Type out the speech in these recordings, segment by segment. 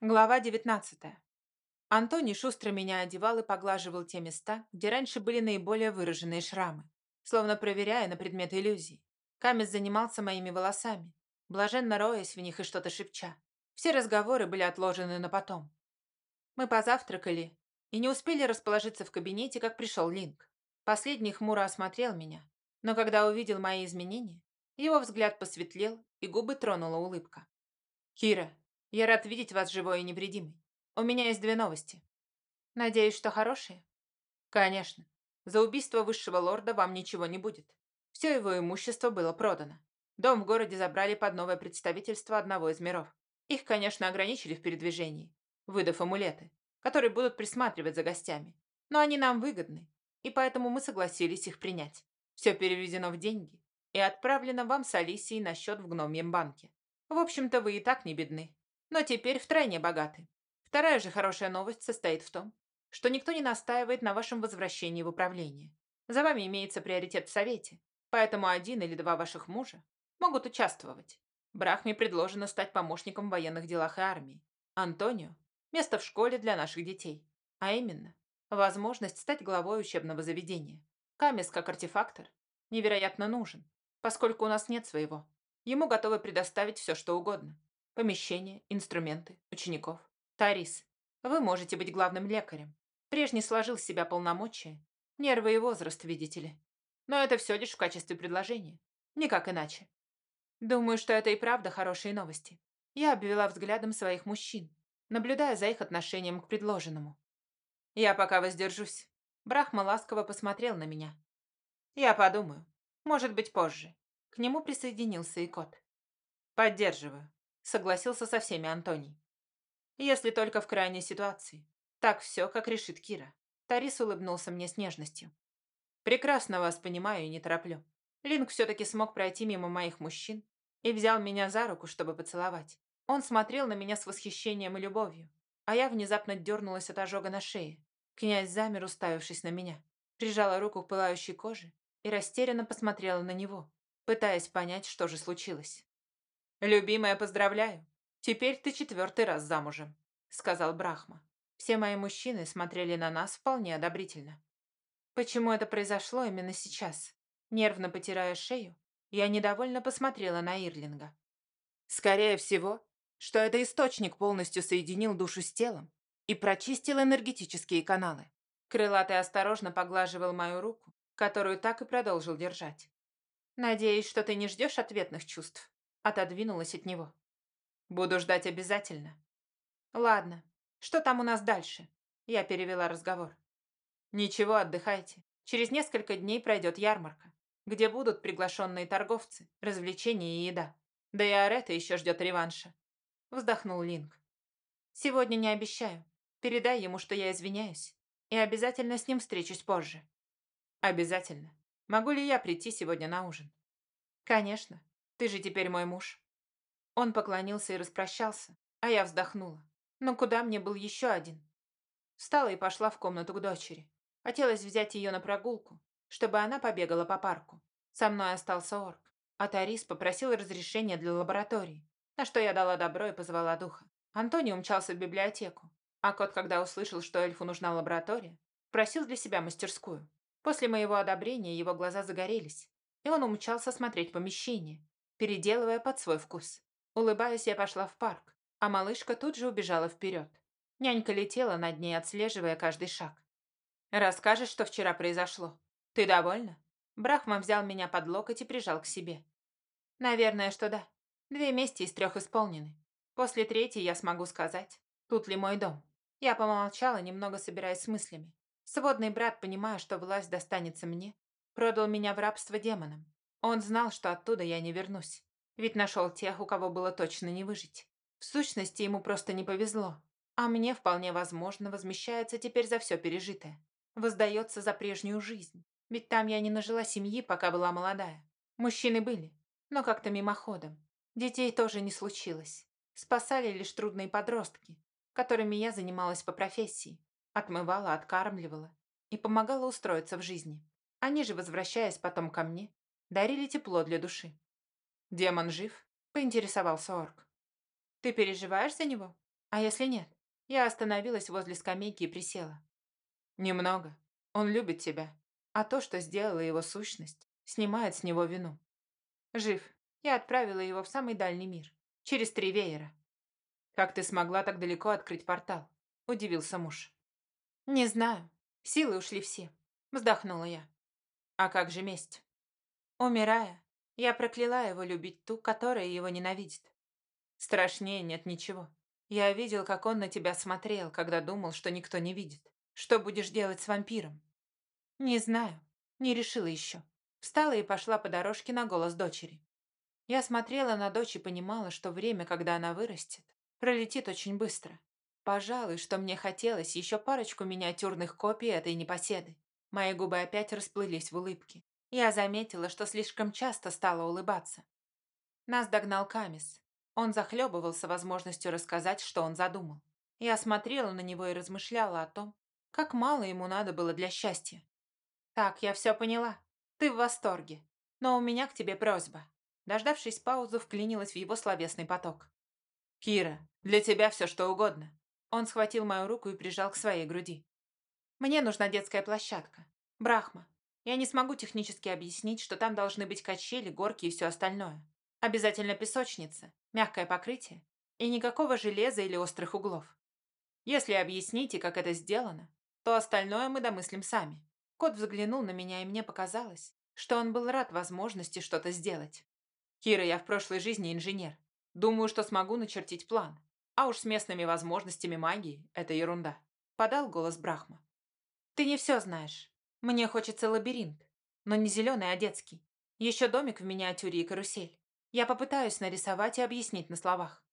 Глава 19. Антоний шустро меня одевал и поглаживал те места, где раньше были наиболее выраженные шрамы, словно проверяя на предмет иллюзий. Камес занимался моими волосами, блаженно роясь в них и что-то шепча. Все разговоры были отложены на потом. Мы позавтракали и не успели расположиться в кабинете, как пришел Линк. Последний хмуро осмотрел меня, но когда увидел мои изменения, его взгляд посветлел и губы тронула улыбка. «Кира, я рад видеть вас живой и невредимой. У меня есть две новости. Надеюсь, что хорошие? Конечно. За убийство высшего лорда вам ничего не будет. Все его имущество было продано. Дом в городе забрали под новое представительство одного из миров. Их, конечно, ограничили в передвижении, выдав амулеты, которые будут присматривать за гостями. Но они нам выгодны, и поэтому мы согласились их принять. Все переведено в деньги и отправлено вам с Алисией на счет в гномьем банке. В общем-то, вы и так не бедны но теперь втройне богаты. Вторая же хорошая новость состоит в том, что никто не настаивает на вашем возвращении в управление. За вами имеется приоритет в Совете, поэтому один или два ваших мужа могут участвовать. Брахме предложено стать помощником в военных делах и армии. Антонио – место в школе для наших детей. А именно, возможность стать главой учебного заведения. Камес, как артефактор, невероятно нужен, поскольку у нас нет своего. Ему готовы предоставить все, что угодно. Помещения, инструменты, учеников. Тарис, вы можете быть главным лекарем. Прежний сложил с себя полномочия. Нервы и возраст, видите ли. Но это все лишь в качестве предложения. Никак иначе. Думаю, что это и правда хорошие новости. Я обвела взглядом своих мужчин, наблюдая за их отношением к предложенному. Я пока воздержусь. Брахма ласково посмотрел на меня. Я подумаю. Может быть, позже. К нему присоединился и кот. Поддерживаю согласился со всеми Антоний. Если только в крайней ситуации. Так все, как решит Кира. Тарис улыбнулся мне с нежностью. Прекрасно вас понимаю и не тороплю. Линк все-таки смог пройти мимо моих мужчин и взял меня за руку, чтобы поцеловать. Он смотрел на меня с восхищением и любовью, а я внезапно дернулась от ожога на шее. Князь замер, уставившись на меня. Прижала руку к пылающей коже и растерянно посмотрела на него, пытаясь понять, что же случилось. «Любимая, поздравляю. Теперь ты четвертый раз замужем», — сказал Брахма. Все мои мужчины смотрели на нас вполне одобрительно. Почему это произошло именно сейчас? Нервно потирая шею, я недовольно посмотрела на Ирлинга. Скорее всего, что это источник полностью соединил душу с телом и прочистил энергетические каналы. Крылатый осторожно поглаживал мою руку, которую так и продолжил держать. «Надеюсь, что ты не ждешь ответных чувств?» Отодвинулась от него. Буду ждать обязательно. Ладно, что там у нас дальше? Я перевела разговор. Ничего, отдыхайте. Через несколько дней пройдет ярмарка, где будут приглашенные торговцы, развлечения и еда. Да и Арета еще ждет реванша. Вздохнул Линк. Сегодня не обещаю. Передай ему, что я извиняюсь. И обязательно с ним встречусь позже. Обязательно. Могу ли я прийти сегодня на ужин? Конечно. Ты же теперь мой муж». Он поклонился и распрощался, а я вздохнула. Но «Ну куда мне был еще один? Встала и пошла в комнату к дочери. Хотелось взять ее на прогулку, чтобы она побегала по парку. Со мной остался орк, а Тарис попросил разрешения для лаборатории, на что я дала добро и позвала духа. Антоний умчался в библиотеку, а кот, когда услышал, что эльфу нужна лаборатория, просил для себя мастерскую. После моего одобрения его глаза загорелись, и он умчался смотреть помещение, переделывая под свой вкус. Улыбаясь, я пошла в парк, а малышка тут же убежала вперед. Нянька летела над ней, отслеживая каждый шаг. «Расскажешь, что вчера произошло? Ты довольна?» Брахма взял меня под локоть и прижал к себе. «Наверное, что да. Две мести из трех исполнены. После третьей я смогу сказать, тут ли мой дом». Я помолчала, немного собираясь с мыслями. Сводный брат, понимая, что власть достанется мне, продал меня в рабство демонам. Он знал, что оттуда я не вернусь. Ведь нашел тех, у кого было точно не выжить. В сущности, ему просто не повезло. А мне, вполне возможно, возмещается теперь за все пережитое. Воздается за прежнюю жизнь. Ведь там я не нажила семьи, пока была молодая. Мужчины были, но как-то мимоходом. Детей тоже не случилось. Спасали лишь трудные подростки, которыми я занималась по профессии. Отмывала, откармливала и помогала устроиться в жизни. Они же, возвращаясь потом ко мне, дарили тепло для души. «Демон жив?» – поинтересовался орк. «Ты переживаешь за него?» А если нет? Я остановилась возле скамейки и присела. Немного. Он любит тебя. А то, что сделала его сущность, снимает с него вину. Жив. Я отправила его в самый дальний мир. Через три веера. Как ты смогла так далеко открыть портал? Удивился муж. Не знаю. Силы ушли все. Вздохнула я. А как же месть? Умирая, я прокляла его любить ту, которая его ненавидит. Страшнее нет ничего. Я видел, как он на тебя смотрел, когда думал, что никто не видит. Что будешь делать с вампиром? Не знаю. Не решила еще. Встала и пошла по дорожке на голос дочери. Я смотрела на дочь и понимала, что время, когда она вырастет, пролетит очень быстро. Пожалуй, что мне хотелось еще парочку миниатюрных копий этой непоседы. Мои губы опять расплылись в улыбке. Я заметила, что слишком часто стала улыбаться. Нас догнал Камис. Он захлебывался возможностью рассказать, что он задумал. Я смотрела на него и размышляла о том, как мало ему надо было для счастья. «Так, я все поняла. Ты в восторге. Но у меня к тебе просьба». Дождавшись паузы, вклинилась в его словесный поток. «Кира, для тебя все что угодно». Он схватил мою руку и прижал к своей груди. «Мне нужна детская площадка. Брахма. Я не смогу технически объяснить, что там должны быть качели, горки и все остальное. Обязательно песочница, мягкое покрытие и никакого железа или острых углов. Если объясните, как это сделано, то остальное мы домыслим сами. Кот взглянул на меня, и мне показалось, что он был рад возможности что-то сделать. Кира, я в прошлой жизни инженер. Думаю, что смогу начертить план. А уж с местными возможностями магии – это ерунда. Подал голос Брахма. Ты не все знаешь. Мне хочется лабиринт. Но не зеленый, а детский. Еще домик в миниатюре и карусель. Я попытаюсь нарисовать и объяснить на словах.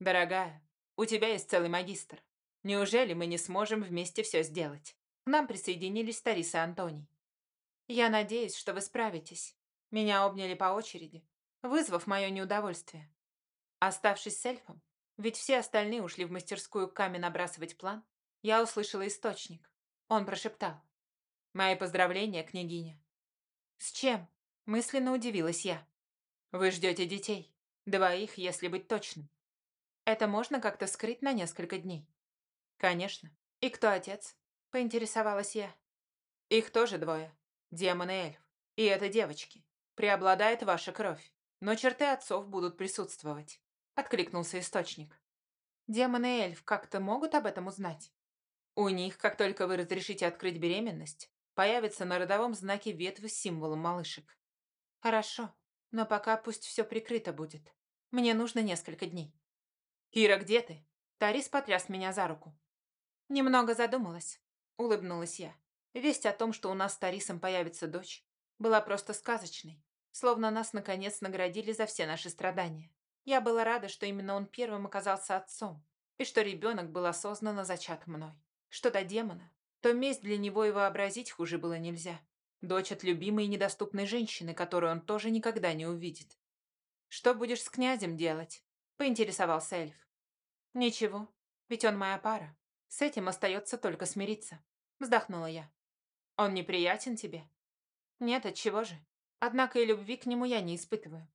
Дорогая, у тебя есть целый магистр. Неужели мы не сможем вместе все сделать? К нам присоединились Тарис и Антоний. Я надеюсь, что вы справитесь. Меня обняли по очереди, вызвав мое неудовольствие. Оставшись с эльфом, ведь все остальные ушли в мастерскую камень набрасывать план, я услышала источник. Он прошептал. «Мои поздравления, княгиня». «С чем?» – мысленно удивилась я. Вы ждете детей. Двоих, если быть точным. Это можно как-то скрыть на несколько дней? Конечно. И кто отец? Поинтересовалась я. Их тоже двое. Демон и эльф. И это девочки. Преобладает ваша кровь. Но черты отцов будут присутствовать. Откликнулся источник. Демон и эльф как-то могут об этом узнать? У них, как только вы разрешите открыть беременность, появится на родовом знаке ветвь с символом малышек. Хорошо. Но пока пусть все прикрыто будет. Мне нужно несколько дней. «Кира, где ты?» Тарис потряс меня за руку. Немного задумалась. Улыбнулась я. Весть о том, что у нас с Тарисом появится дочь, была просто сказочной. Словно нас, наконец, наградили за все наши страдания. Я была рада, что именно он первым оказался отцом, и что ребенок был осознанно зачат мной. Что до демона, то месть для него и вообразить хуже было нельзя. Дочь от любимой и недоступной женщины, которую он тоже никогда не увидит. «Что будешь с князем делать?» – поинтересовался эльф. «Ничего, ведь он моя пара. С этим остается только смириться», – вздохнула я. «Он неприятен тебе?» «Нет, отчего же. Однако и любви к нему я не испытываю.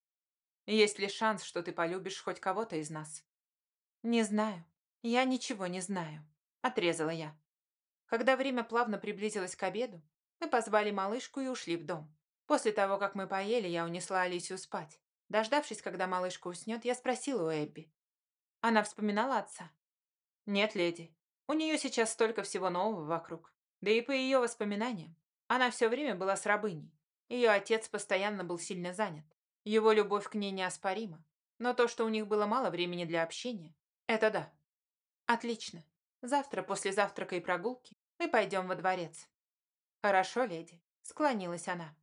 Есть ли шанс, что ты полюбишь хоть кого-то из нас?» «Не знаю. Я ничего не знаю», – отрезала я. Когда время плавно приблизилось к обеду, мы позвали малышку и ушли в дом. После того, как мы поели, я унесла Алисию спать. Дождавшись, когда малышка уснет, я спросила у Эбби. Она вспоминала отца? Нет, леди. У нее сейчас столько всего нового вокруг. Да и по ее воспоминаниям, она все время была с рабыней. Ее отец постоянно был сильно занят. Его любовь к ней неоспорима. Но то, что у них было мало времени для общения, это да. Отлично. Завтра после завтрака и прогулки мы пойдем во дворец. «Хорошо, леди», — склонилась она.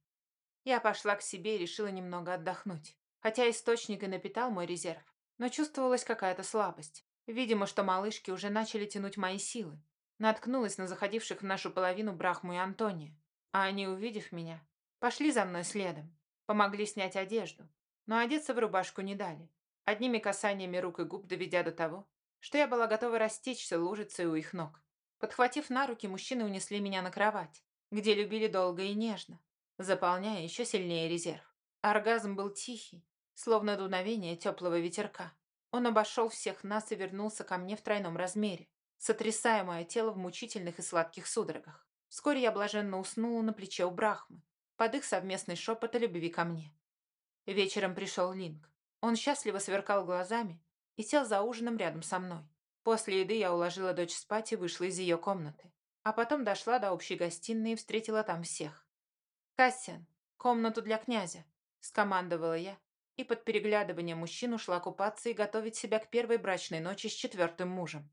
Я пошла к себе и решила немного отдохнуть. Хотя источник и напитал мой резерв, но чувствовалась какая-то слабость. Видимо, что малышки уже начали тянуть мои силы. Наткнулась на заходивших в нашу половину Брахму и Антония. А они, увидев меня, пошли за мной следом. Помогли снять одежду. Но одеться в рубашку не дали. Одними касаниями рук и губ доведя до того, что я была готова растечься лужицей у их ног. Подхватив на руки, мужчины унесли меня на кровать где любили долго и нежно, заполняя еще сильнее резерв. Оргазм был тихий, словно дуновение теплого ветерка. Он обошел всех нас и вернулся ко мне в тройном размере, сотрясая мое тело в мучительных и сладких судорогах. Вскоре я блаженно уснула на плече у Брахмы, под их совместный шепот о любви ко мне. Вечером пришел Линк. Он счастливо сверкал глазами и сел за ужином рядом со мной. После еды я уложила дочь спать и вышла из ее комнаты. А потом дошла до общей гостиной и встретила там всех. «Кассиан, комнату для князя», – скомандовала я, и под переглядывание мужчин ушла купаться и готовить себя к первой брачной ночи с четвертым мужем.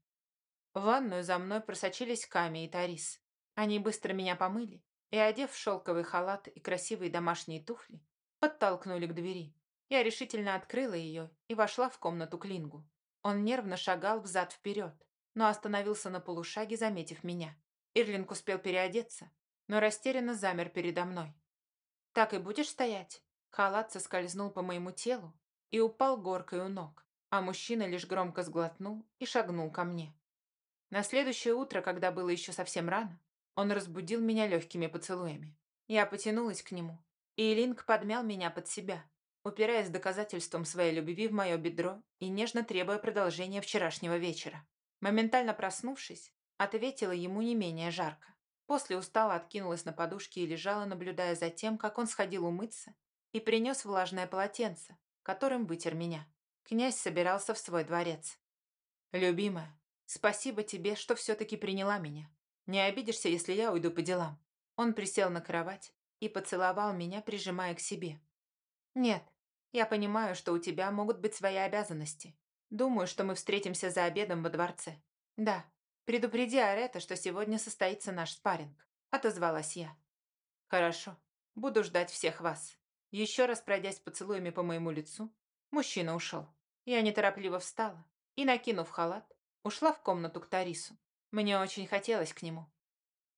В ванную за мной просочились Ками и Тарис. Они быстро меня помыли и, одев шелковый халат и красивые домашние туфли, подтолкнули к двери. Я решительно открыла ее и вошла в комнату Клингу. Он нервно шагал взад-вперед, но остановился на полушаге, заметив меня. Ирлинг успел переодеться, но растерянно замер передо мной. «Так и будешь стоять?» Халат соскользнул по моему телу и упал горкой у ног, а мужчина лишь громко сглотнул и шагнул ко мне. На следующее утро, когда было еще совсем рано, он разбудил меня легкими поцелуями. Я потянулась к нему, и Линк подмял меня под себя, упираясь доказательством своей любви в мое бедро и нежно требуя продолжения вчерашнего вечера. Моментально проснувшись, ответила ему не менее жарко. После устала откинулась на подушке и лежала, наблюдая за тем, как он сходил умыться и принес влажное полотенце, которым вытер меня. Князь собирался в свой дворец. «Любимая, спасибо тебе, что все-таки приняла меня. Не обидишься, если я уйду по делам?» Он присел на кровать и поцеловал меня, прижимая к себе. «Нет, я понимаю, что у тебя могут быть свои обязанности. Думаю, что мы встретимся за обедом во дворце. Да, предупреди Арета, что сегодня состоится наш спарринг», — отозвалась я. «Хорошо, буду ждать всех вас». Еще раз пройдясь поцелуями по моему лицу, мужчина ушел. Я неторопливо встала и, накинув халат, ушла в комнату к Тарису. Мне очень хотелось к нему.